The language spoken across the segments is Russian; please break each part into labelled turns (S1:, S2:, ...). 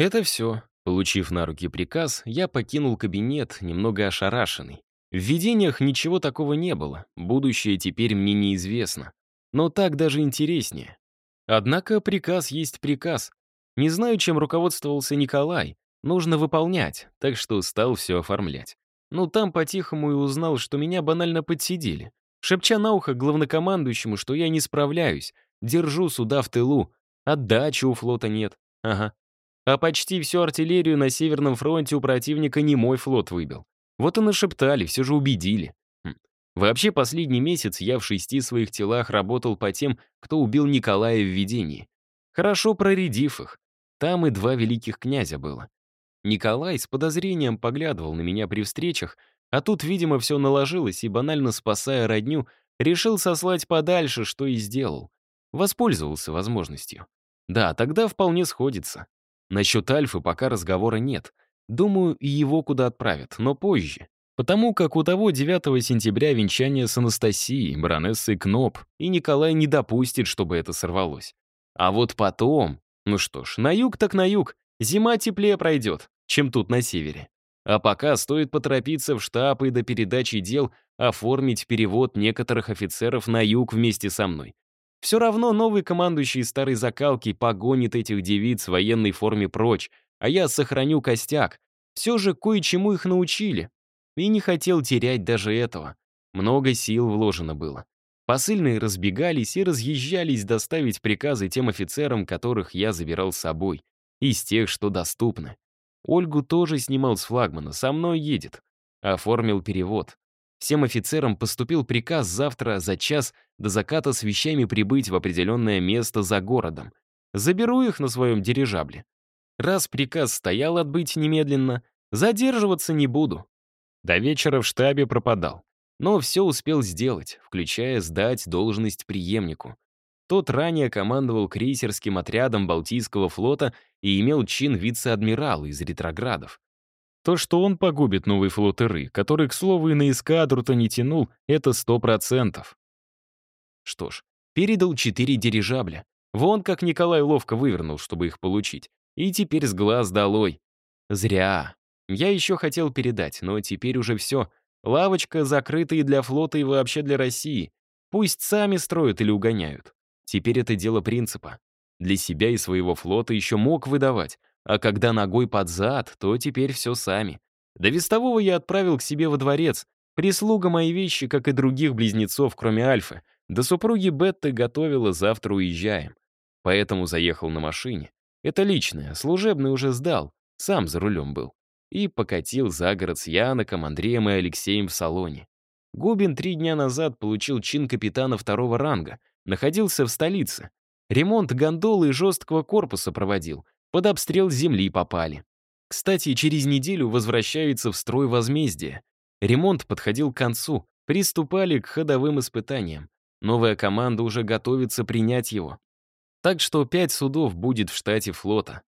S1: Это все. Получив на руки приказ, я покинул кабинет, немного ошарашенный. В видениях ничего такого не было, будущее теперь мне неизвестно. Но так даже интереснее. Однако приказ есть приказ. Не знаю, чем руководствовался Николай. Нужно выполнять, так что стал все оформлять. Ну, там по-тихому и узнал, что меня банально подсидели. Шепча на ухо главнокомандующему, что я не справляюсь, держу суда в тылу, отдачи у флота нет. Ага. А почти всю артиллерию на Северном фронте у противника не мой флот выбил. Вот и нашептали, все же убедили. Хм. Вообще, последний месяц я в шести своих телах работал по тем, кто убил Николая в видении. Хорошо проредив их. Там и два великих князя было. Николай с подозрением поглядывал на меня при встречах, а тут, видимо, все наложилось, и, банально спасая родню, решил сослать подальше, что и сделал. Воспользовался возможностью. Да, тогда вполне сходится. Насчет Альфы пока разговора нет. Думаю, и его куда отправят, но позже. Потому как у того 9 сентября венчание с Анастасией, баронессой Кноп, и Николай не допустит, чтобы это сорвалось. А вот потом... Ну что ж, на юг так на юг. Зима теплее пройдет, чем тут на севере. А пока стоит поторопиться в штаб и до передачи дел оформить перевод некоторых офицеров на юг вместе со мной. Все равно новый командующий старой закалки погонит этих девиц в военной форме прочь, а я сохраню костяк. Все же кое-чему их научили. И не хотел терять даже этого. Много сил вложено было. Посыльные разбегались и разъезжались доставить приказы тем офицерам, которых я забирал с собой. Из тех, что доступны. Ольгу тоже снимал с флагмана, со мной едет. Оформил перевод. Всем офицерам поступил приказ завтра за час до заката с вещами прибыть в определенное место за городом. Заберу их на своем дирижабле. Раз приказ стоял отбыть немедленно, задерживаться не буду. До вечера в штабе пропадал. Но все успел сделать, включая сдать должность преемнику. Тот ранее командовал крейсерским отрядом Балтийского флота и имел чин вице-адмирала из ретроградов. То, что он погубит новый флот Иры, который, к слову, и на эскадру-то не тянул, это сто процентов. Что ж, передал четыре дирижабля. Вон как Николай ловко вывернул, чтобы их получить. И теперь с глаз долой. Зря. Я еще хотел передать, но теперь уже все. Лавочка закрыта и для флота, и вообще для России. Пусть сами строят или угоняют. Теперь это дело принципа. Для себя и своего флота еще мог выдавать, а когда ногой под зад, то теперь все сами. До вестового я отправил к себе во дворец. Прислуга мои вещи, как и других близнецов, кроме Альфы. До супруги Бетты готовила, завтра уезжаем. Поэтому заехал на машине. Это личное, служебный уже сдал, сам за рулем был. И покатил за город с Яноком, Андреем и Алексеем в салоне. Губин три дня назад получил чин капитана второго ранга, находился в столице. Ремонт гондолы и жесткого корпуса проводил, под обстрел земли попали. Кстати, через неделю возвращается в строй возмездия. Ремонт подходил к концу, приступали к ходовым испытаниям. Новая команда уже готовится принять его. Так что пять судов будет в штате флота.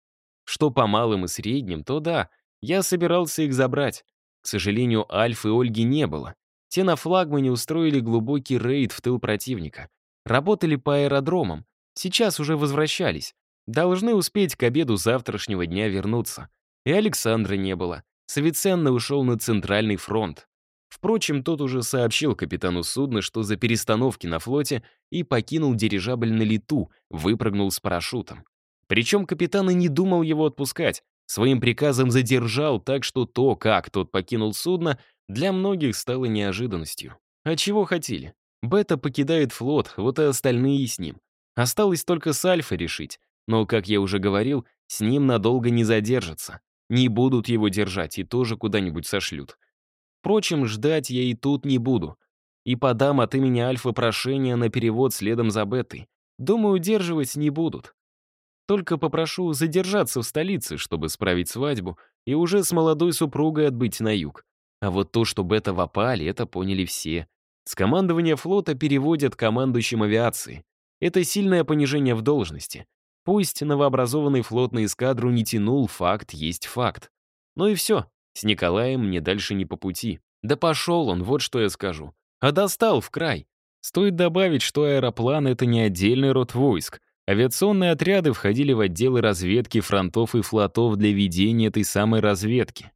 S1: Что по малым и средним, то да, я собирался их забрать. К сожалению, Альфы и Ольги не было. Те на флагмане устроили глубокий рейд в тыл противника. Работали по аэродромам, сейчас уже возвращались. Должны успеть к обеду завтрашнего дня вернуться. И Александра не было. Савиценна ушел на Центральный фронт. Впрочем, тот уже сообщил капитану судна, что за перестановки на флоте и покинул дирижабль на лету, выпрыгнул с парашютом. Причем капитан и не думал его отпускать, своим приказом задержал, так что то, как тот покинул судно, для многих стало неожиданностью. А чего хотели? Бета покидает флот, вот и остальные с ним. Осталось только с Альфа решить. Но, как я уже говорил, с ним надолго не задержатся. Не будут его держать и тоже куда-нибудь сошлют. Впрочем, ждать я и тут не буду. И подам от имени Альфа прошение на перевод следом за Бетой. Думаю, удерживать не будут. Только попрошу задержаться в столице, чтобы справить свадьбу, и уже с молодой супругой отбыть на юг. А вот то, что Бета в опале, это поняли все. С командования флота переводят командующим авиации. Это сильное понижение в должности. Пусть новообразованный флот на эскадру не тянул, факт есть факт. Ну и все, с Николаем мне дальше не по пути. Да пошел он, вот что я скажу. А достал в край. Стоит добавить, что аэроплан — это не отдельный род войск, Авиационные отряды входили в отделы разведки фронтов и флотов для ведения этой самой разведки.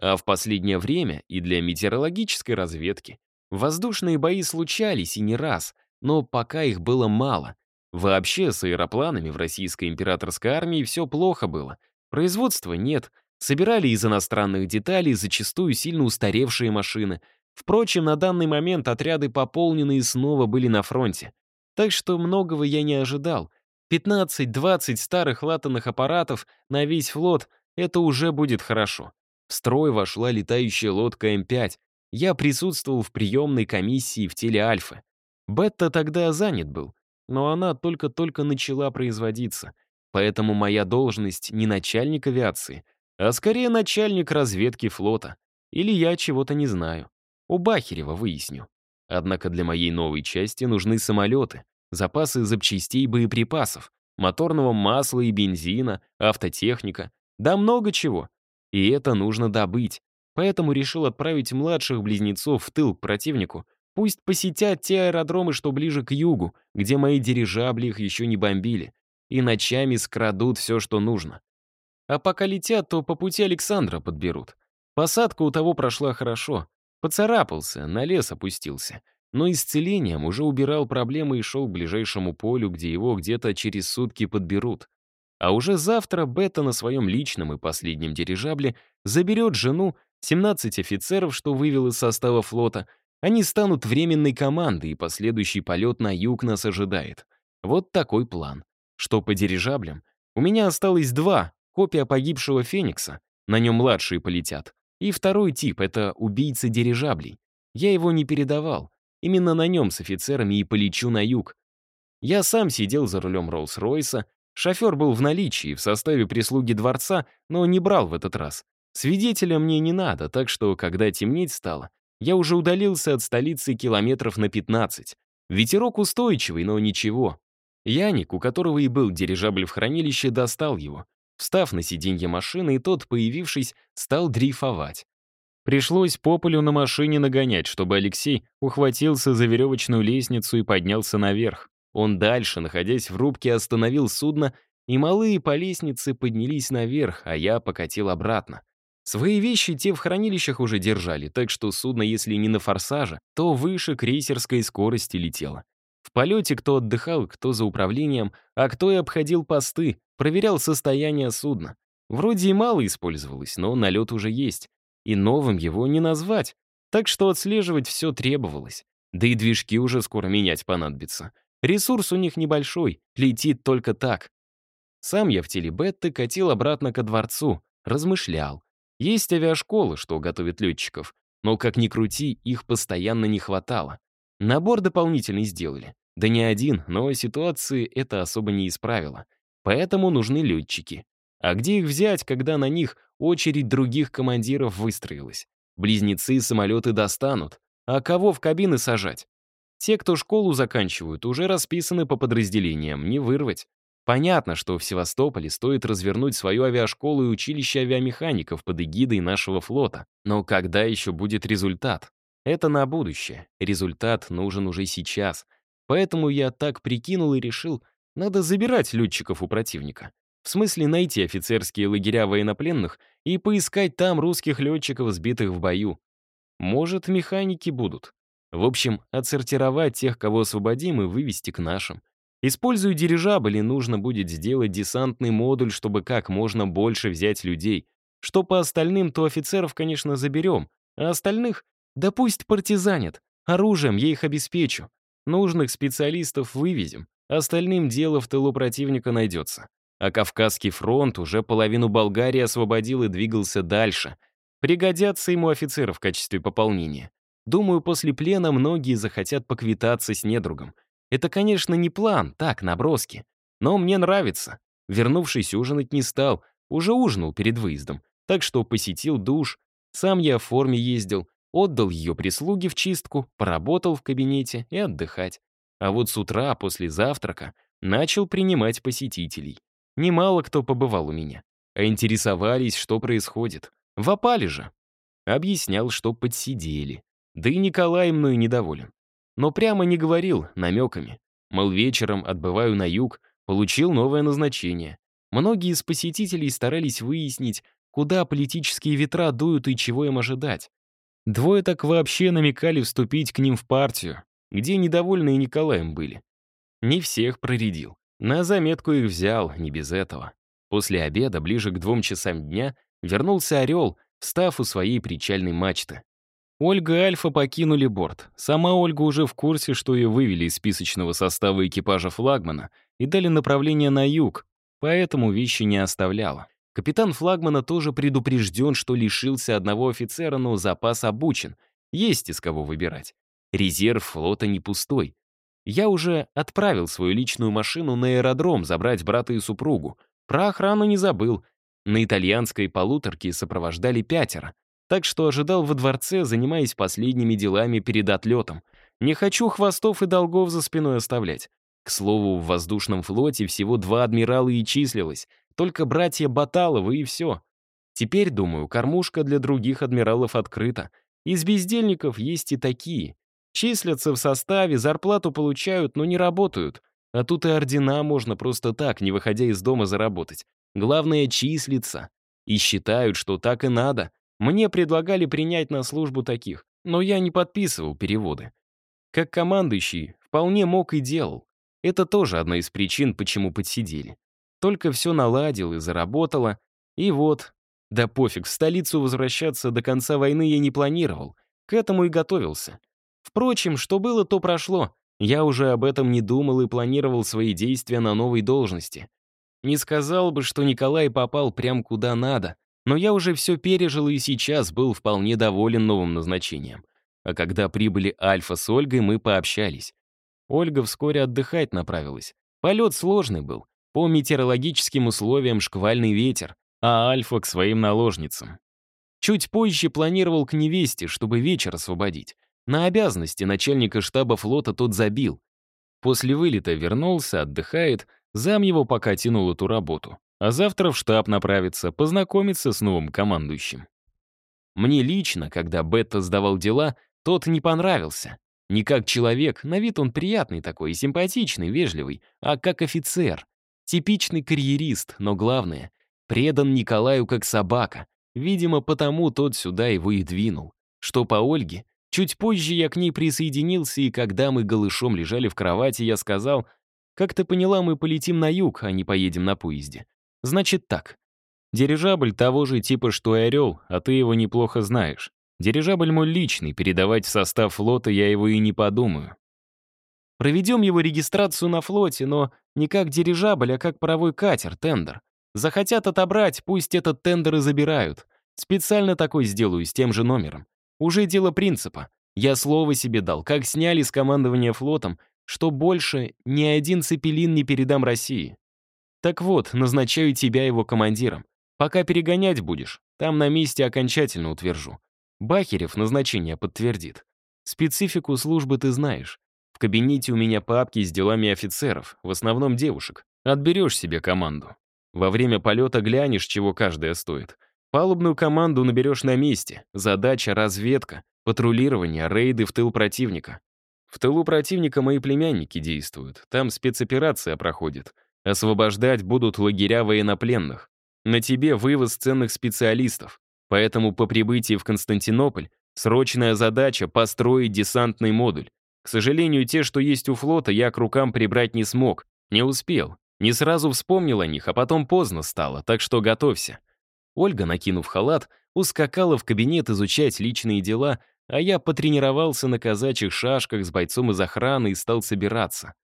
S1: А в последнее время и для метеорологической разведки воздушные бои случались и не раз, но пока их было мало. Вообще с аэропланами в российской императорской армии все плохо было. Производства нет, собирали из иностранных деталей зачастую сильно устаревшие машины. Впрочем, на данный момент отряды пополнены и снова были на фронте. Так что многого я не ожидал. 15-20 старых латанных аппаратов на весь флот — это уже будет хорошо. В строй вошла летающая лодка М5. Я присутствовал в приемной комиссии в теле Альфы. Бетта тогда занят был, но она только-только начала производиться. Поэтому моя должность не начальник авиации, а скорее начальник разведки флота. Или я чего-то не знаю. У Бахерева выясню. Однако для моей новой части нужны самолеты, запасы запчастей боеприпасов, моторного масла и бензина, автотехника, да много чего. И это нужно добыть. Поэтому решил отправить младших близнецов в тыл к противнику. Пусть посетят те аэродромы, что ближе к югу, где мои дирижабли их еще не бомбили, и ночами скрадут все, что нужно. А пока летят, то по пути Александра подберут. Посадка у того прошла хорошо. Поцарапался, на лес опустился. Но исцелением уже убирал проблемы и шел к ближайшему полю, где его где-то через сутки подберут. А уже завтра Бета на своем личном и последнем дирижабле заберет жену, 17 офицеров, что вывел из состава флота. Они станут временной командой, и последующий полет на юг нас ожидает. Вот такой план. Что по дирижаблям? У меня осталось два. Копия погибшего Феникса. На нем младшие полетят. И второй тип — это убийца дирижаблей. Я его не передавал. Именно на нем с офицерами и полечу на юг. Я сам сидел за рулем Роллс-Ройса, Шофер был в наличии, в составе прислуги дворца, но не брал в этот раз. Свидетеля мне не надо, так что, когда темнеть стало, я уже удалился от столицы километров на 15. Ветерок устойчивый, но ничего. Яник, у которого и был дирижабль в хранилище, достал его. Встав на сиденье машины, и тот, появившись, стал дрейфовать. Пришлось по полю на машине нагонять, чтобы Алексей ухватился за веревочную лестницу и поднялся наверх. Он дальше, находясь в рубке, остановил судно, и малые по лестнице поднялись наверх, а я покатил обратно. Свои вещи те в хранилищах уже держали, так что судно, если не на форсаже, то выше крейсерской скорости летело. В полете кто отдыхал, кто за управлением, а кто и обходил посты, проверял состояние судна. Вроде и мало использовалось, но налет уже есть. И новым его не назвать. Так что отслеживать все требовалось. Да и движки уже скоро менять понадобится. Ресурс у них небольшой, летит только так. Сам я в теле Бетты катил обратно ко дворцу, размышлял. Есть авиашколы, что готовят летчиков, но, как ни крути, их постоянно не хватало. Набор дополнительный сделали. Да не один, но ситуации это особо не исправило. Поэтому нужны летчики. А где их взять, когда на них очередь других командиров выстроилась? Близнецы самолеты достанут. А кого в кабины сажать? Те, кто школу заканчивают, уже расписаны по подразделениям, не вырвать. Понятно, что в Севастополе стоит развернуть свою авиашколу и училище авиамехаников под эгидой нашего флота. Но когда еще будет результат? Это на будущее. Результат нужен уже сейчас. Поэтому я так прикинул и решил, надо забирать летчиков у противника. В смысле найти офицерские лагеря военнопленных и поискать там русских летчиков, сбитых в бою. Может, механики будут. В общем, отсортировать тех, кого освободим, и вывести к нашим. Используя дирижабли, нужно будет сделать десантный модуль, чтобы как можно больше взять людей. Что по остальным, то офицеров, конечно, заберем, а остальных, да пусть партизанят. Оружием я их обеспечу. Нужных специалистов вывезем. Остальным дело в тылу противника найдется. А Кавказский фронт уже половину Болгарии освободил и двигался дальше. Пригодятся ему офицеры в качестве пополнения. Думаю, после плена многие захотят поквитаться с недругом. Это, конечно, не план, так, наброски. Но мне нравится. Вернувшись, ужинать не стал. Уже ужинал перед выездом. Так что посетил душ. Сам я в форме ездил. Отдал ее прислуге в чистку, поработал в кабинете и отдыхать. А вот с утра, после завтрака, начал принимать посетителей. Немало кто побывал у меня. А интересовались, что происходит. В опале же. Объяснял, что подсидели. Да и Николай мною недоволен. Но прямо не говорил, намеками. Мол, вечером отбываю на юг, Получил новое назначение. Многие из посетителей старались выяснить, куда политические ветра дуют и чего им ожидать. Двое так вообще намекали вступить к ним в партию, где недовольные Николаем были. Не всех проредил. На заметку их взял, не без этого. После обеда, ближе к двум часам дня, вернулся «Орел», встав у своей причальной мачты. Ольга и Альфа покинули борт. Сама Ольга уже в курсе, что ее вывели из списочного состава экипажа флагмана и дали направление на юг, поэтому вещи не оставляла. Капитан флагмана тоже предупрежден, что лишился одного офицера, но запас обучен. Есть из кого выбирать. Резерв флота не пустой. Я уже отправил свою личную машину на аэродром забрать брата и супругу. Про охрану не забыл. На итальянской полуторке сопровождали пятеро так что ожидал во дворце, занимаясь последними делами перед отлетом. Не хочу хвостов и долгов за спиной оставлять. К слову, в воздушном флоте всего два адмирала и числилось, только братья Баталовы и все. Теперь, думаю, кормушка для других адмиралов открыта. Из бездельников есть и такие. Числятся в составе, зарплату получают, но не работают. А тут и ордена можно просто так, не выходя из дома, заработать. Главное — числиться. И считают, что так и надо. Мне предлагали принять на службу таких, но я не подписывал переводы. Как командующий, вполне мог и делал. Это тоже одна из причин, почему подсидели. Только все наладил и заработало, и вот. Да пофиг, в столицу возвращаться до конца войны я не планировал, к этому и готовился. Впрочем, что было, то прошло. Я уже об этом не думал и планировал свои действия на новой должности. Не сказал бы, что Николай попал прям куда надо, но я уже все пережил и сейчас был вполне доволен новым назначением. А когда прибыли Альфа с Ольгой, мы пообщались. Ольга вскоре отдыхать направилась. Полет сложный был. По метеорологическим условиям шквальный ветер, а Альфа к своим наложницам. Чуть позже планировал к невесте, чтобы вечер освободить. На обязанности начальника штаба флота тот забил. После вылета вернулся, отдыхает, зам его пока тянул эту работу а завтра в штаб направиться, познакомиться с новым командующим. Мне лично, когда Бетта сдавал дела, тот не понравился. Не как человек, на вид он приятный такой, симпатичный, вежливый, а как офицер. Типичный карьерист, но главное, предан Николаю как собака. Видимо, потому тот сюда его и двинул. Что по Ольге, чуть позже я к ней присоединился, и когда мы голышом лежали в кровати, я сказал, «Как ты поняла, мы полетим на юг, а не поедем на поезде. Значит так. Дирижабль того же типа, что и «Орел», а ты его неплохо знаешь. Дирижабль мой личный, передавать в состав флота я его и не подумаю. Проведем его регистрацию на флоте, но не как дирижабль, а как паровой катер, тендер. Захотят отобрать, пусть этот тендер и забирают. Специально такой сделаю с тем же номером. Уже дело принципа. Я слово себе дал, как сняли с командования флотом, что больше ни один цепелин не передам России. Так вот, назначаю тебя его командиром. Пока перегонять будешь, там на месте окончательно утвержу. Бахерев назначение подтвердит. Специфику службы ты знаешь. В кабинете у меня папки с делами офицеров, в основном девушек. Отберешь себе команду. Во время полета глянешь, чего каждая стоит. Палубную команду наберешь на месте. Задача — разведка, патрулирование, рейды в тыл противника. В тылу противника мои племянники действуют. Там спецоперация проходит — Освобождать будут лагеря военнопленных. На тебе вывоз ценных специалистов. Поэтому по прибытии в Константинополь срочная задача — построить десантный модуль. К сожалению, те, что есть у флота, я к рукам прибрать не смог. Не успел. Не сразу вспомнил о них, а потом поздно стало, так что готовься. Ольга, накинув халат, ускакала в кабинет изучать личные дела, а я потренировался на казачьих шашках с бойцом из охраны и стал собираться.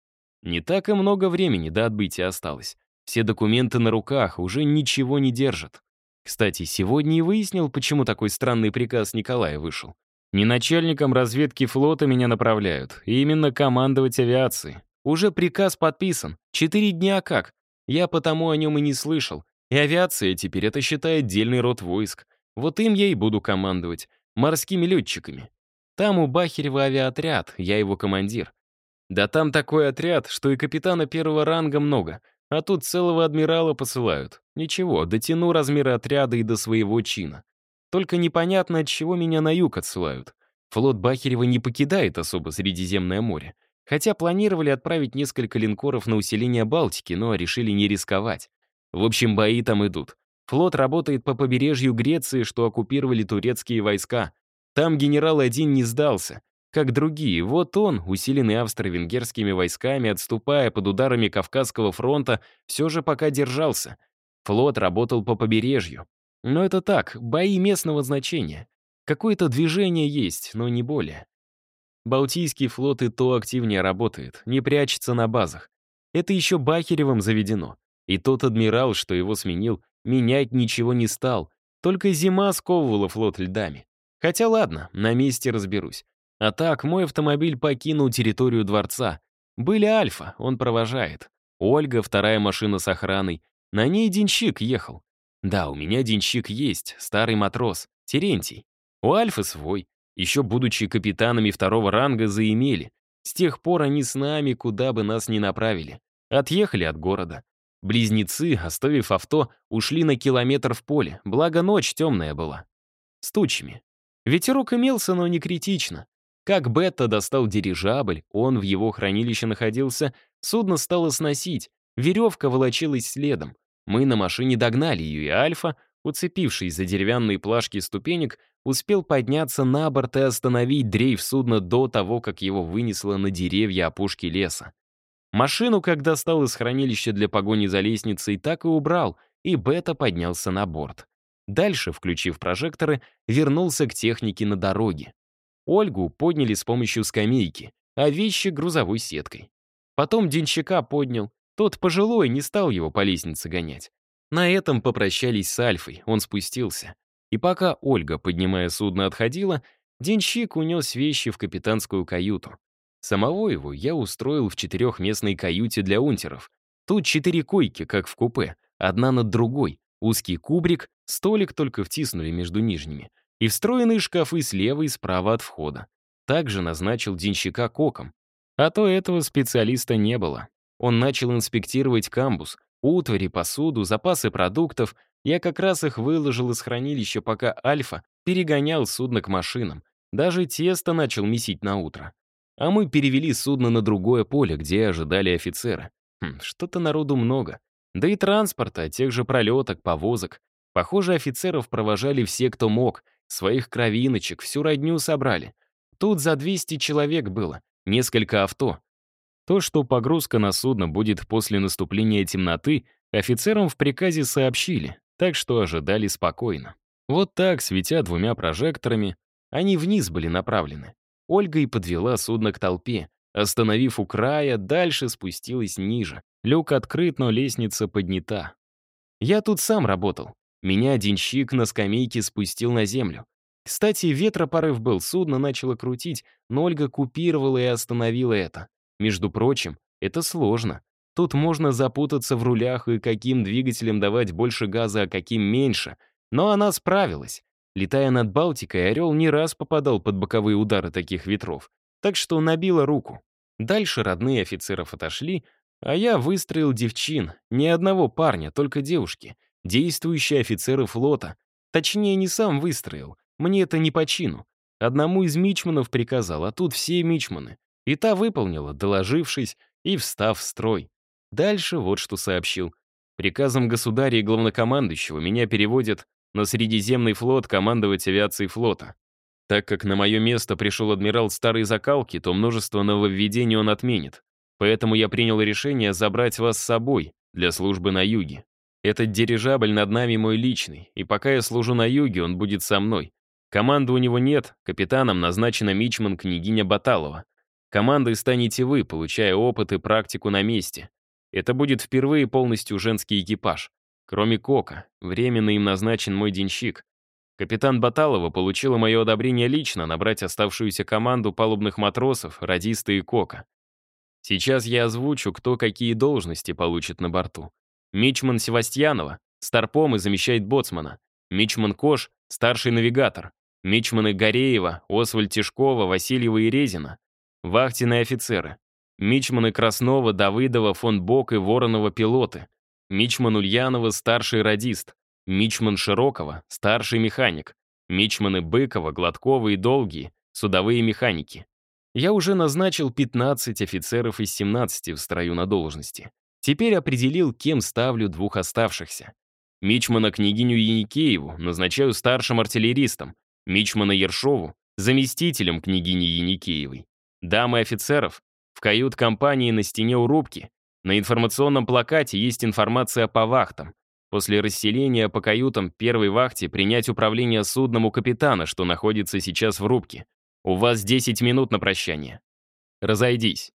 S1: Не так и много времени до отбытия осталось. Все документы на руках, уже ничего не держат. Кстати, сегодня и выяснил, почему такой странный приказ Николая вышел. Не начальником разведки флота меня направляют, именно командовать авиацией. Уже приказ подписан. Четыре дня как. Я потому о нем и не слышал. И авиация теперь это считает отдельный род войск. Вот им я и буду командовать. Морскими летчиками. Там у Бахерева авиаотряд, я его командир. Да там такой отряд, что и капитана первого ранга много, а тут целого адмирала посылают. Ничего, дотяну размеры отряда и до своего чина. Только непонятно, от чего меня на юг отсылают. Флот Бахерева не покидает особо Средиземное море. Хотя планировали отправить несколько линкоров на усиление Балтики, но решили не рисковать. В общем, бои там идут. Флот работает по побережью Греции, что оккупировали турецкие войска. Там генерал один не сдался, как другие. Вот он, усиленный австро-венгерскими войсками, отступая под ударами Кавказского фронта, все же пока держался. Флот работал по побережью. Но это так, бои местного значения. Какое-то движение есть, но не более. Балтийский флот и то активнее работает, не прячется на базах. Это еще Бахеревым заведено. И тот адмирал, что его сменил, менять ничего не стал. Только зима сковывала флот льдами. Хотя ладно, на месте разберусь. А так, мой автомобиль покинул территорию дворца. Были Альфа, он провожает. Ольга, вторая машина с охраной. На ней денщик ехал. Да, у меня денщик есть, старый матрос, Терентий. У Альфы свой. Еще будучи капитанами второго ранга, заимели. С тех пор они с нами, куда бы нас ни направили. Отъехали от города. Близнецы, оставив авто, ушли на километр в поле, благо ночь темная была. С тучами. Ветерок имелся, но не критично. Как Бетта достал дирижабль, он в его хранилище находился, судно стало сносить, веревка волочилась следом. Мы на машине догнали ее, и Альфа, уцепившись за деревянные плашки ступенек, успел подняться на борт и остановить дрейф судна до того, как его вынесло на деревья опушки леса. Машину, когда достал из хранилища для погони за лестницей, так и убрал, и Бета поднялся на борт. Дальше, включив прожекторы, вернулся к технике на дороге. Ольгу подняли с помощью скамейки, а вещи — грузовой сеткой. Потом денщика поднял. Тот пожилой не стал его по лестнице гонять. На этом попрощались с Альфой, он спустился. И пока Ольга, поднимая судно, отходила, денщик унес вещи в капитанскую каюту. Самого его я устроил в четырехместной каюте для унтеров. Тут четыре койки, как в купе, одна над другой, узкий кубрик, столик только втиснули между нижними — и встроенные шкафы слева и справа от входа. Также назначил денщика коком. А то этого специалиста не было. Он начал инспектировать камбус, утвари, посуду, запасы продуктов. Я как раз их выложил из хранилища, пока Альфа перегонял судно к машинам. Даже тесто начал месить на утро. А мы перевели судно на другое поле, где ожидали офицера. Хм, Что-то народу много. Да и транспорта, тех же пролеток, повозок. Похоже, офицеров провожали все, кто мог, Своих кровиночек, всю родню собрали. Тут за 200 человек было, несколько авто. То, что погрузка на судно будет после наступления темноты, офицерам в приказе сообщили, так что ожидали спокойно. Вот так, светя двумя прожекторами, они вниз были направлены. Ольга и подвела судно к толпе. Остановив у края, дальше спустилась ниже. Люк открыт, но лестница поднята. Я тут сам работал. Меня денщик на скамейке спустил на землю. Кстати, ветропорыв был, судно начало крутить, но Ольга купировала и остановила это. Между прочим, это сложно. Тут можно запутаться в рулях и каким двигателем давать больше газа, а каким меньше. Но она справилась. Летая над Балтикой, «Орел» не раз попадал под боковые удары таких ветров. Так что набила руку. Дальше родные офицеров отошли, а я выстроил девчин. Ни одного парня, только девушки. Действующие офицеры флота. Точнее, не сам выстроил. Мне это не по чину. Одному из мичманов приказал, а тут все мичманы. И та выполнила, доложившись и встав в строй. Дальше вот что сообщил. Приказом государя и главнокомандующего меня переводят на Средиземный флот командовать авиацией флота. Так как на мое место пришел адмирал старой закалки, то множество нововведений он отменит. Поэтому я принял решение забрать вас с собой для службы на юге. Этот дирижабль над нами мой личный, и пока я служу на юге, он будет со мной. Команды у него нет, капитаном назначена мичман княгиня Баталова. Командой станете вы, получая опыт и практику на месте. Это будет впервые полностью женский экипаж. Кроме Кока, временно им назначен мой денщик. Капитан Баталова получила мое одобрение лично набрать оставшуюся команду палубных матросов, радиста и Кока. Сейчас я озвучу, кто какие должности получит на борту. Мичман Севастьянова, старпом и замещает боцмана. Мичман Кош, старший навигатор. Мичманы Гореева, Освальд Тишкова, Васильева и Резина. Вахтенные офицеры. Мичманы Краснова, Давыдова, фон Бок и Воронова пилоты. Мичман Ульянова, старший радист. Мичман Широкова, старший механик. Мичманы Быкова, Гладкова и Долгие, судовые механики. Я уже назначил 15 офицеров из 17 в строю на должности. Теперь определил, кем ставлю двух оставшихся. Мичмана княгиню Яникееву назначаю старшим артиллеристом, Мичмана Ершову — заместителем княгини Яникеевой. Дамы офицеров в кают-компании на стене у рубки. На информационном плакате есть информация по вахтам. После расселения по каютам первой вахте принять управление судном у капитана, что находится сейчас в рубке. У вас 10 минут на прощание. Разойдись.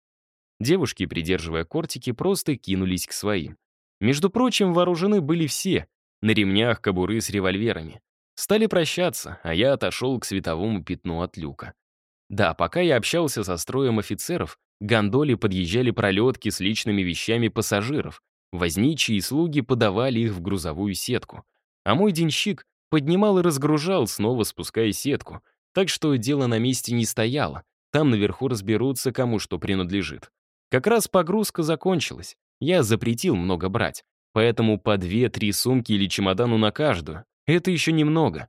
S1: Девушки, придерживая кортики, просто кинулись к своим. Между прочим, вооружены были все, на ремнях кобуры с револьверами. Стали прощаться, а я отошел к световому пятну от люка. Да, пока я общался со строем офицеров, гондоли подъезжали пролетки с личными вещами пассажиров, возничие и слуги подавали их в грузовую сетку. А мой денщик поднимал и разгружал, снова спуская сетку, так что дело на месте не стояло, там наверху разберутся, кому что принадлежит. Как раз погрузка закончилась, я запретил много брать, поэтому по две-три сумки или чемодану на каждую. Это еще немного.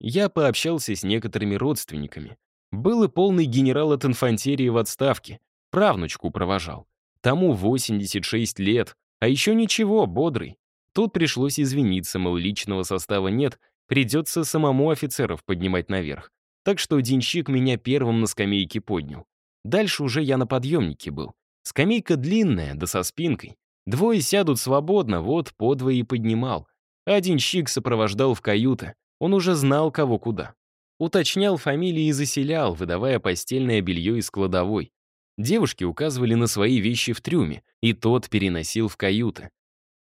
S1: Я пообщался с некоторыми родственниками. Был и полный генерал от инфантерии в отставке, правнучку провожал. Тому 86 лет, а еще ничего, бодрый. Тут пришлось извиниться, мол, личного состава нет, придется самому офицеров поднимать наверх. Так что денщик меня первым на скамейке поднял. Дальше уже я на подъемнике был. Скамейка длинная, да со спинкой. Двое сядут свободно, вот подвое и поднимал. Один щик сопровождал в каюты. Он уже знал, кого куда. Уточнял фамилии и заселял, выдавая постельное белье из кладовой. Девушки указывали на свои вещи в трюме, и тот переносил в каюты.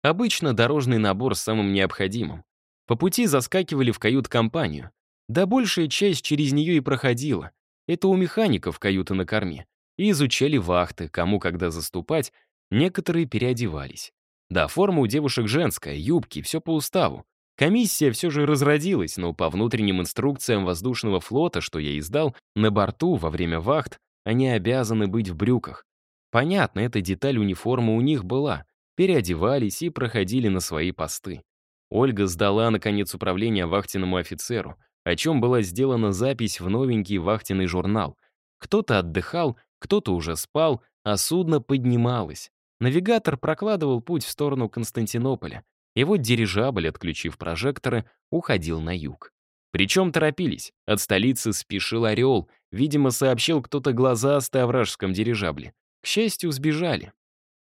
S1: Обычно дорожный набор с самым необходимым. По пути заскакивали в кают-компанию. Да большая часть через нее и проходила. Это у механиков каюты на корме. И изучали вахты, кому когда заступать, некоторые переодевались. Да, форма у девушек женская, юбки, все по уставу. Комиссия все же разродилась, но по внутренним инструкциям воздушного флота, что я издал, на борту во время вахт они обязаны быть в брюках. Понятно, эта деталь униформы у них была. Переодевались и проходили на свои посты. Ольга сдала, наконец, управление вахтенному офицеру, о чем была сделана запись в новенький вахтенный журнал. Кто-то отдыхал, кто-то уже спал, а судно поднималось. Навигатор прокладывал путь в сторону Константинополя, и вот дирижабль, отключив прожекторы, уходил на юг. Причем торопились. От столицы спешил «Орел», видимо, сообщил кто-то глазастый о вражеском дирижабле. К счастью, сбежали.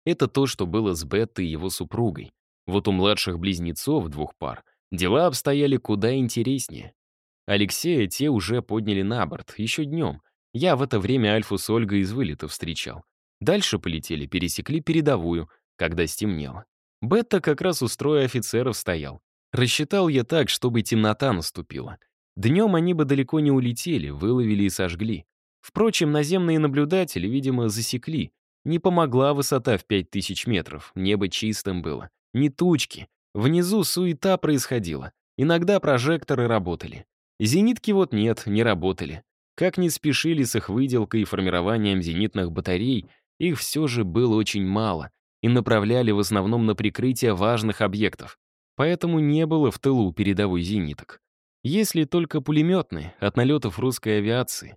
S1: Это то, что было с Беттой и его супругой. Вот у младших близнецов, двух пар, дела обстояли куда интереснее. Алексея те уже подняли на борт, еще днем. Я в это время Альфу с Ольгой из вылета встречал. Дальше полетели, пересекли передовую, когда стемнело. Бетта как раз у строя офицеров стоял. Рассчитал я так, чтобы темнота наступила. Днем они бы далеко не улетели, выловили и сожгли. Впрочем, наземные наблюдатели, видимо, засекли. Не помогла высота в 5000 метров, небо чистым было. Не тучки. Внизу суета происходила. Иногда прожекторы работали. Зенитки вот нет, не работали. Как не спешили с их выделкой и формированием зенитных батарей, их все же было очень мало и направляли в основном на прикрытие важных объектов. Поэтому не было в тылу передовой зениток. Если только пулеметные, от налетов русской авиации.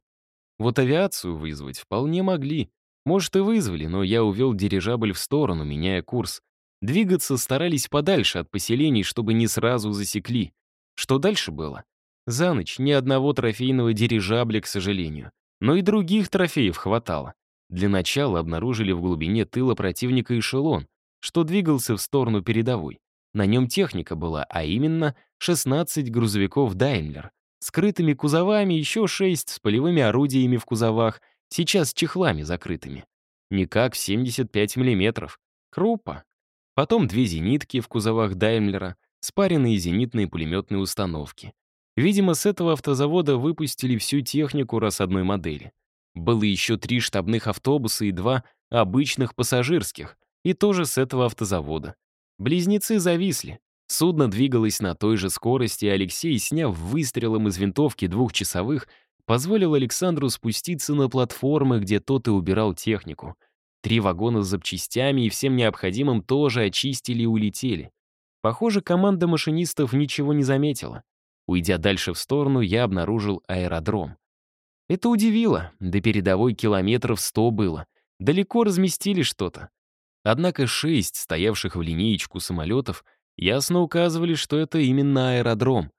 S1: Вот авиацию вызвать вполне могли. Может, и вызвали, но я увел дирижабль в сторону, меняя курс. Двигаться старались подальше от поселений, чтобы не сразу засекли. Что дальше было? За ночь ни одного трофейного дирижабля, к сожалению. Но и других трофеев хватало. Для начала обнаружили в глубине тыла противника эшелон, что двигался в сторону передовой. На нем техника была, а именно 16 грузовиков «Даймлер», скрытыми кузовами, еще 6 с полевыми орудиями в кузовах, сейчас чехлами закрытыми. Никак в 75 мм. Крупа. Потом две зенитки в кузовах «Даймлера», спаренные зенитные пулеметные установки. Видимо, с этого автозавода выпустили всю технику раз одной модели. Было еще три штабных автобуса и два обычных пассажирских, и тоже с этого автозавода. Близнецы зависли. Судно двигалось на той же скорости, и Алексей, сняв выстрелом из винтовки двухчасовых, позволил Александру спуститься на платформы, где тот и убирал технику. Три вагона с запчастями и всем необходимым тоже очистили и улетели. Похоже, команда машинистов ничего не заметила. Уйдя дальше в сторону, я обнаружил аэродром. Это удивило, до передовой километров сто было. Далеко разместили что-то. Однако шесть стоявших в линеечку самолетов ясно указывали, что это именно аэродром.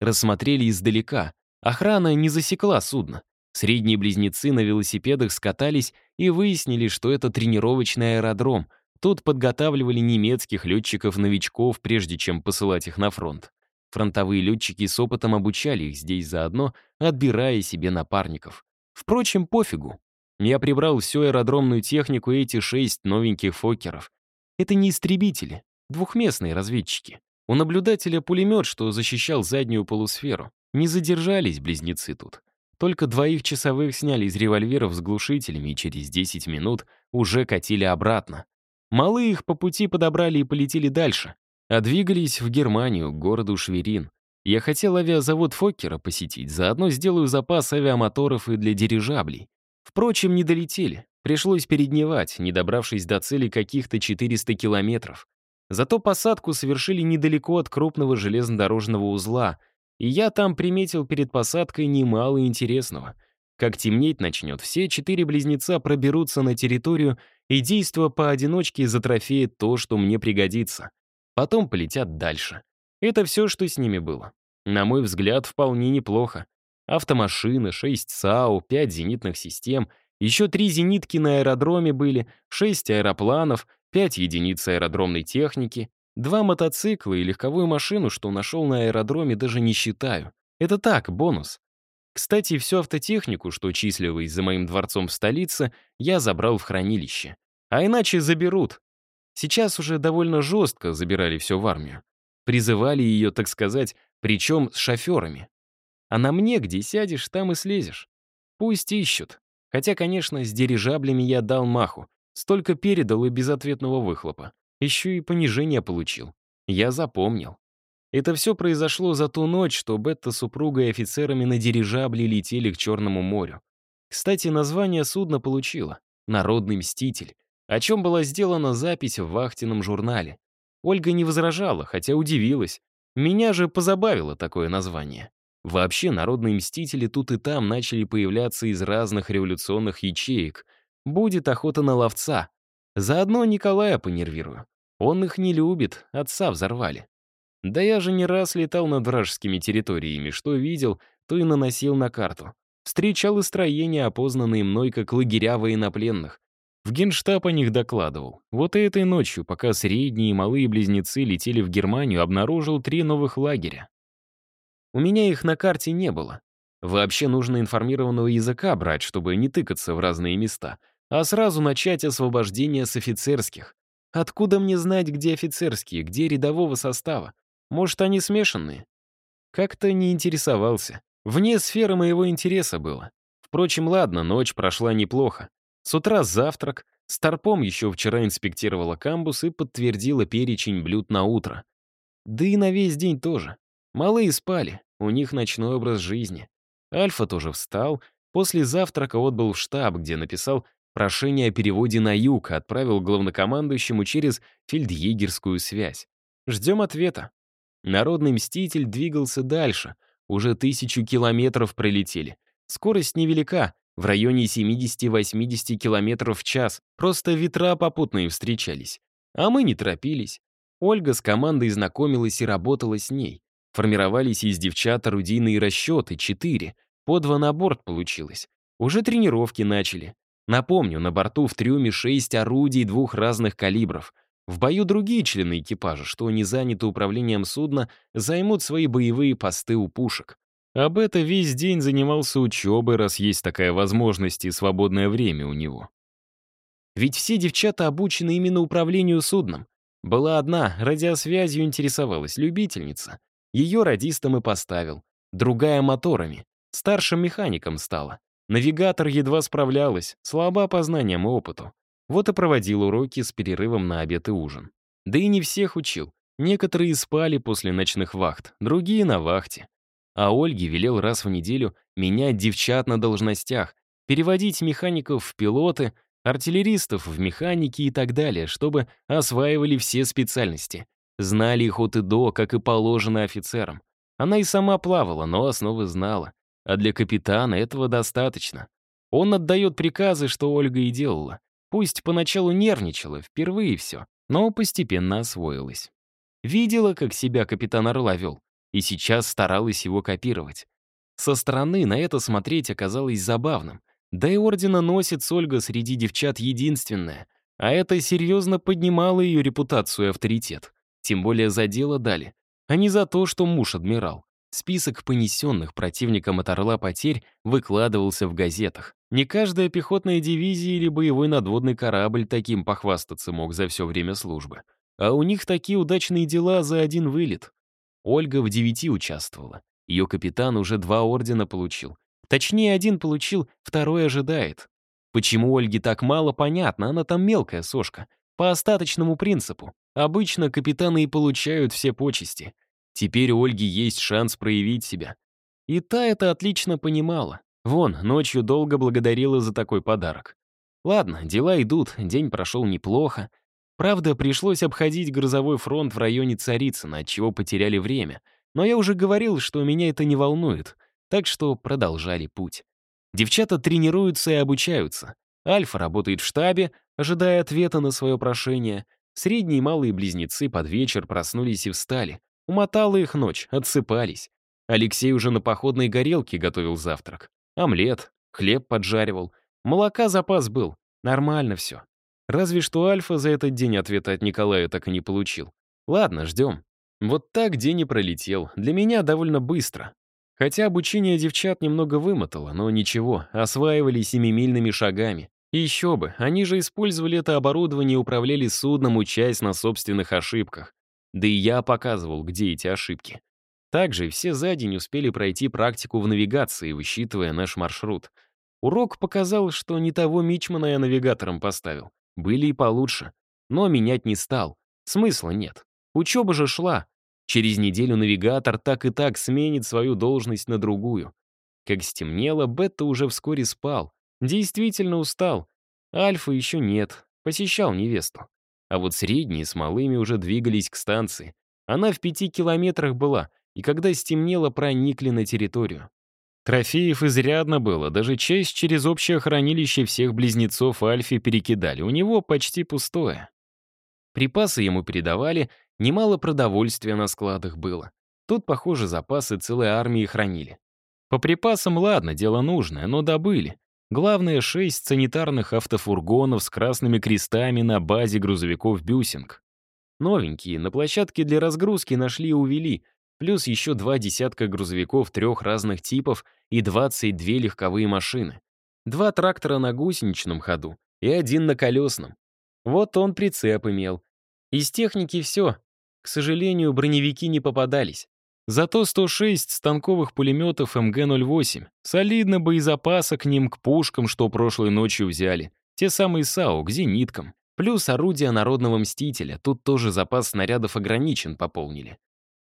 S1: Рассмотрели издалека. Охрана не засекла судно. Средние близнецы на велосипедах скатались и выяснили, что это тренировочный аэродром. Тут подготавливали немецких летчиков-новичков, прежде чем посылать их на фронт. Фронтовые летчики с опытом обучали их здесь заодно, отбирая себе напарников. Впрочем, пофигу. Я прибрал всю аэродромную технику и эти шесть новеньких фокеров. Это не истребители, двухместные разведчики. У наблюдателя пулемет, что защищал заднюю полусферу. Не задержались близнецы тут. Только двоих часовых сняли из револьверов с глушителями и через 10 минут уже катили обратно. Малые их по пути подобрали и полетели дальше а двигались в Германию, к городу Шверин. Я хотел авиазавод Фоккера посетить, заодно сделаю запас авиамоторов и для дирижаблей. Впрочем, не долетели. Пришлось передневать, не добравшись до цели каких-то 400 километров. Зато посадку совершили недалеко от крупного железнодорожного узла, и я там приметил перед посадкой немало интересного. Как темнеть начнет, все четыре близнеца проберутся на территорию и, действуя поодиночке, затрофеют то, что мне пригодится. Потом полетят дальше. Это все, что с ними было. На мой взгляд, вполне неплохо. Автомашины, 6 САУ, 5 зенитных систем, еще 3 зенитки на аэродроме были, 6 аэропланов, 5 единиц аэродромной техники, два мотоцикла и легковую машину, что нашел на аэродроме, даже не считаю. Это так, бонус. Кстати, всю автотехнику, что числилась за моим дворцом в столице, я забрал в хранилище. А иначе заберут. Сейчас уже довольно жестко забирали все в армию. Призывали ее, так сказать, причем с шоферами. А на мне, где сядешь, там и слезешь. Пусть ищут. Хотя, конечно, с дирижаблями я дал маху. Столько передал и без ответного выхлопа. Еще и понижение получил. Я запомнил. Это все произошло за ту ночь, что Бетта с супругой и офицерами на дирижабле летели к Черному морю. Кстати, название судна получило — «Народный мститель» о чем была сделана запись в вахтенном журнале. Ольга не возражала, хотя удивилась. Меня же позабавило такое название. Вообще, народные мстители тут и там начали появляться из разных революционных ячеек. Будет охота на ловца. Заодно Николая понервирую. Он их не любит, отца взорвали. Да я же не раз летал над вражескими территориями, что видел, то и наносил на карту. Встречал и строения, опознанные мной как лагеря военнопленных. В генштаб о них докладывал. Вот и этой ночью, пока средние и малые близнецы летели в Германию, обнаружил три новых лагеря. У меня их на карте не было. Вообще нужно информированного языка брать, чтобы не тыкаться в разные места, а сразу начать освобождение с офицерских. Откуда мне знать, где офицерские, где рядового состава? Может, они смешанные? Как-то не интересовался. Вне сферы моего интереса было. Впрочем, ладно, ночь прошла неплохо. С утра завтрак, Старпом еще вчера инспектировала камбус и подтвердила перечень блюд на утро. Да и на весь день тоже. Малые спали, у них ночной образ жизни. Альфа тоже встал, после завтрака отбыл в штаб, где написал прошение о переводе на юг, отправил главнокомандующему через фельдъегерскую связь. Ждем ответа. Народный мститель двигался дальше. Уже тысячу километров пролетели. Скорость невелика, в районе 70-80 км в час. Просто ветра попутные встречались. А мы не торопились. Ольга с командой знакомилась и работала с ней. Формировались из девчат орудийные расчеты, четыре. По два на борт получилось. Уже тренировки начали. Напомню, на борту в трюме шесть орудий двух разных калибров. В бою другие члены экипажа, что не заняты управлением судна, займут свои боевые посты у пушек. Об это весь день занимался учебой, раз есть такая возможность и свободное время у него. Ведь все девчата обучены именно управлению судном. Была одна, радиосвязью интересовалась, любительница. Ее радистом и поставил. Другая — моторами. Старшим механиком стала. Навигатор едва справлялась, слаба по знаниям и опыту. Вот и проводил уроки с перерывом на обед и ужин. Да и не всех учил. Некоторые спали после ночных вахт, другие — на вахте а Ольге велел раз в неделю менять девчат на должностях, переводить механиков в пилоты, артиллеристов в механики и так далее, чтобы осваивали все специальности. Знали их от и до, как и положено офицерам. Она и сама плавала, но основы знала. а для капитана этого достаточно. Он отдает приказы, что Ольга и делала. Пусть поначалу нервничала, впервые все, но постепенно освоилась. Видела, как себя капитан Орла вел, и сейчас старалась его копировать. Со стороны на это смотреть оказалось забавным. Да и ордена носит Ольга среди девчат единственная, а это серьезно поднимало ее репутацию и авторитет. Тем более за дело дали, а не за то, что муж адмирал. Список понесенных противником от «Орла» потерь выкладывался в газетах. Не каждая пехотная дивизия или боевой надводный корабль таким похвастаться мог за все время службы. А у них такие удачные дела за один вылет. Ольга в девяти участвовала. Ее капитан уже два ордена получил. Точнее, один получил, второй ожидает. Почему Ольге так мало, понятно, она там мелкая сошка. По остаточному принципу. Обычно капитаны и получают все почести. Теперь у Ольги есть шанс проявить себя. И та это отлично понимала. Вон, ночью долго благодарила за такой подарок. Ладно, дела идут, день прошел неплохо. Правда, пришлось обходить грозовой фронт в районе Царицына, от чего потеряли время. Но я уже говорил, что меня это не волнует, так что продолжали путь. Девчата тренируются и обучаются. Альфа работает в штабе, ожидая ответа на свое прошение. Средние и малые близнецы под вечер проснулись и встали. Умотала их ночь, отсыпались. Алексей уже на походной горелке готовил завтрак. Омлет, хлеб поджаривал. Молока запас был. Нормально все. Разве что Альфа за этот день ответа от Николая так и не получил. Ладно, ждем. Вот так день и пролетел. Для меня довольно быстро. Хотя обучение девчат немного вымотало, но ничего, осваивали семимильными шагами. И еще бы, они же использовали это оборудование и управляли судном, учась на собственных ошибках. Да и я показывал, где эти ошибки. Также все за день успели пройти практику в навигации, высчитывая наш маршрут. Урок показал, что не того мичмана я навигатором поставил. Были и получше. Но менять не стал. Смысла нет. Учеба же шла. Через неделю навигатор так и так сменит свою должность на другую. Как стемнело, Бетта уже вскоре спал. Действительно устал. Альфа еще нет. Посещал невесту. А вот средние с малыми уже двигались к станции. Она в пяти километрах была, и когда стемнело, проникли на территорию. Трофеев изрядно было, даже честь через общее хранилище всех близнецов Альфи перекидали, у него почти пустое. Припасы ему передавали, немало продовольствия на складах было. Тут, похоже, запасы целой армии хранили. По припасам, ладно, дело нужное, но добыли. Главное, шесть санитарных автофургонов с красными крестами на базе грузовиков «Бюсинг». Новенькие, на площадке для разгрузки нашли и увели, плюс еще два десятка грузовиков трех разных типов и 22 легковые машины. Два трактора на гусеничном ходу и один на колесном. Вот он прицеп имел. Из техники все. К сожалению, броневики не попадались. Зато 106 станковых пулеметов МГ-08. Солидно боезапаса к ним, к пушкам, что прошлой ночью взяли. Те самые САУ, к зениткам. Плюс орудия народного мстителя. Тут тоже запас снарядов ограничен, пополнили.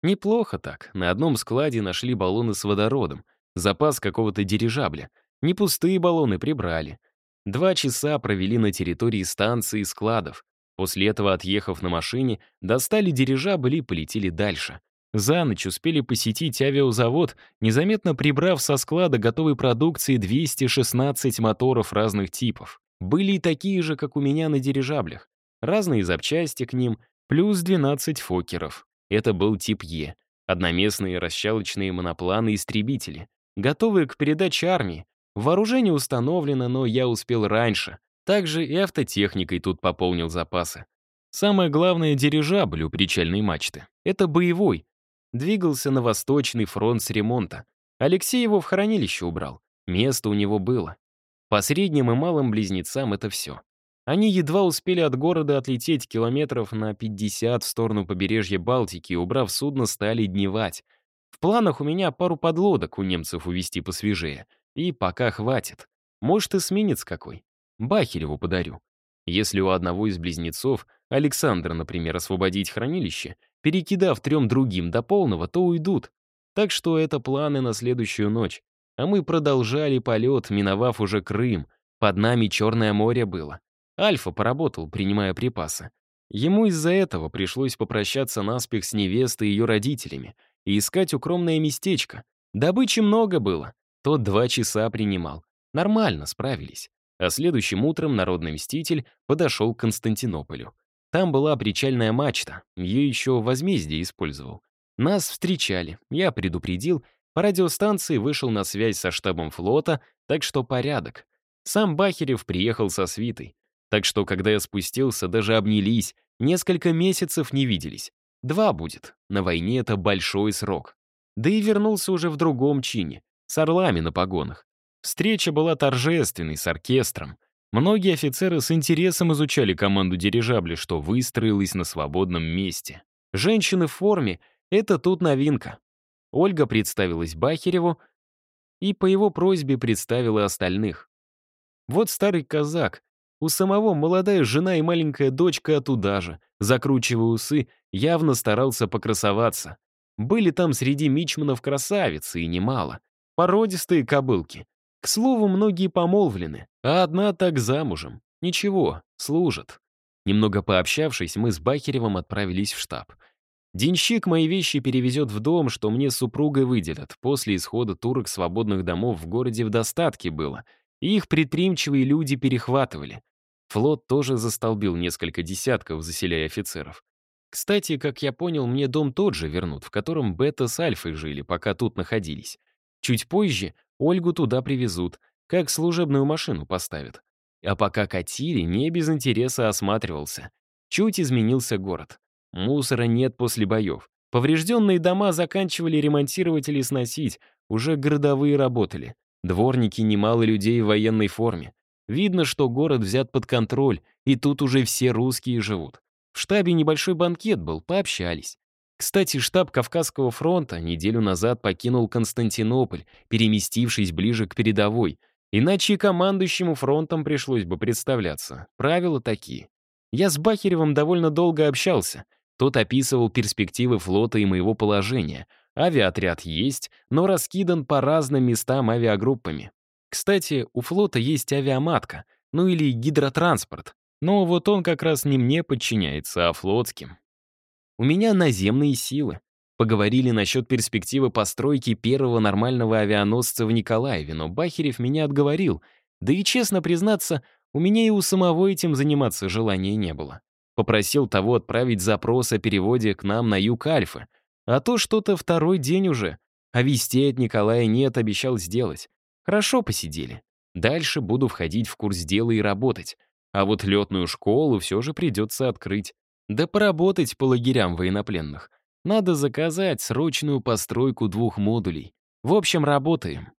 S1: Неплохо так. На одном складе нашли баллоны с водородом. Запас какого-то дирижабля. Не пустые баллоны прибрали. Два часа провели на территории станции и складов. После этого, отъехав на машине, достали дирижабль и полетели дальше. За ночь успели посетить авиазавод, незаметно прибрав со склада готовой продукции 216 моторов разных типов. Были и такие же, как у меня на дирижаблях. Разные запчасти к ним, плюс 12 фокеров. Это был тип Е. Одноместные расщелочные монопланы-истребители, готовые к передаче армии. Вооружение установлено, но я успел раньше. Также и автотехникой тут пополнил запасы. Самое главное — дирижабль у причальной мачты. Это боевой, Двигался на Восточный фронт с ремонта. Алексей его в хранилище убрал. Место у него было. По средним и малым близнецам это все. Они едва успели от города отлететь километров на 50 в сторону побережья Балтики убрав судно, стали дневать. В планах у меня пару подлодок у немцев увезти посвежее. И пока хватит. Может, и сменец какой. Бахелеву подарю. Если у одного из близнецов, Александра, например, освободить хранилище, перекидав трем другим до полного, то уйдут. Так что это планы на следующую ночь. А мы продолжали полет, миновав уже Крым. Под нами Черное море было. Альфа поработал, принимая припасы. Ему из-за этого пришлось попрощаться наспех с невестой и ее родителями и искать укромное местечко. Добычи много было. Тот два часа принимал. Нормально, справились. А следующим утром народный мститель подошел к Константинополю. Там была причальная мачта, ее еще возмездие использовал. Нас встречали, я предупредил, по радиостанции вышел на связь со штабом флота, так что порядок. Сам Бахерев приехал со свитой. Так что, когда я спустился, даже обнялись, несколько месяцев не виделись. Два будет. На войне это большой срок. Да и вернулся уже в другом чине, с орлами на погонах. Встреча была торжественной, с оркестром. Многие офицеры с интересом изучали команду дирижабля, что выстроилась на свободном месте. Женщины в форме — это тут новинка. Ольга представилась Бахереву и по его просьбе представила остальных. Вот старый казак, у самого молодая жена и маленькая дочка оттуда же, закручивая усы, явно старался покрасоваться. Были там среди мичманов красавицы, и немало. Породистые кобылки. К слову, многие помолвлены, а одна так замужем. Ничего, служат. Немного пообщавшись, мы с Бахеревым отправились в штаб. Денщик мои вещи перевезет в дом, что мне с супругой выделят. После исхода турок свободных домов в городе в достатке было, их предприимчивые люди перехватывали. Флот тоже застолбил несколько десятков, заселяя офицеров. Кстати, как я понял, мне дом тот же вернут, в котором Бета с Альфой жили, пока тут находились. Чуть позже Ольгу туда привезут, как служебную машину поставят. А пока катили, не без интереса осматривался. Чуть изменился город. Мусора нет после боев. Поврежденные дома заканчивали ремонтировать или сносить, уже городовые работали. Дворники немало людей в военной форме. Видно, что город взят под контроль, и тут уже все русские живут. В штабе небольшой банкет был, пообщались. Кстати, штаб Кавказского фронта неделю назад покинул Константинополь, переместившись ближе к передовой. Иначе командующему фронтом пришлось бы представляться. Правила такие. Я с Бахеревым довольно долго общался. Тот описывал перспективы флота и моего положения. Авиаотряд есть, но раскидан по разным местам авиагруппами. Кстати, у флота есть авиаматка, ну или гидротранспорт. Но вот он как раз не мне подчиняется, а флотским. У меня наземные силы. Поговорили насчет перспективы постройки первого нормального авианосца в Николаеве, но Бахерев меня отговорил. Да и, честно признаться, у меня и у самого этим заниматься желания не было. Попросил того отправить запрос о переводе к нам на юг Альфы. А то что-то второй день уже. А вести от Николая нет, обещал сделать. Хорошо посидели. Дальше буду входить в курс дела и работать. А вот летную школу все же придется открыть. Да поработать по лагерям военнопленных. Надо заказать срочную постройку двух модулей. В общем, работаем.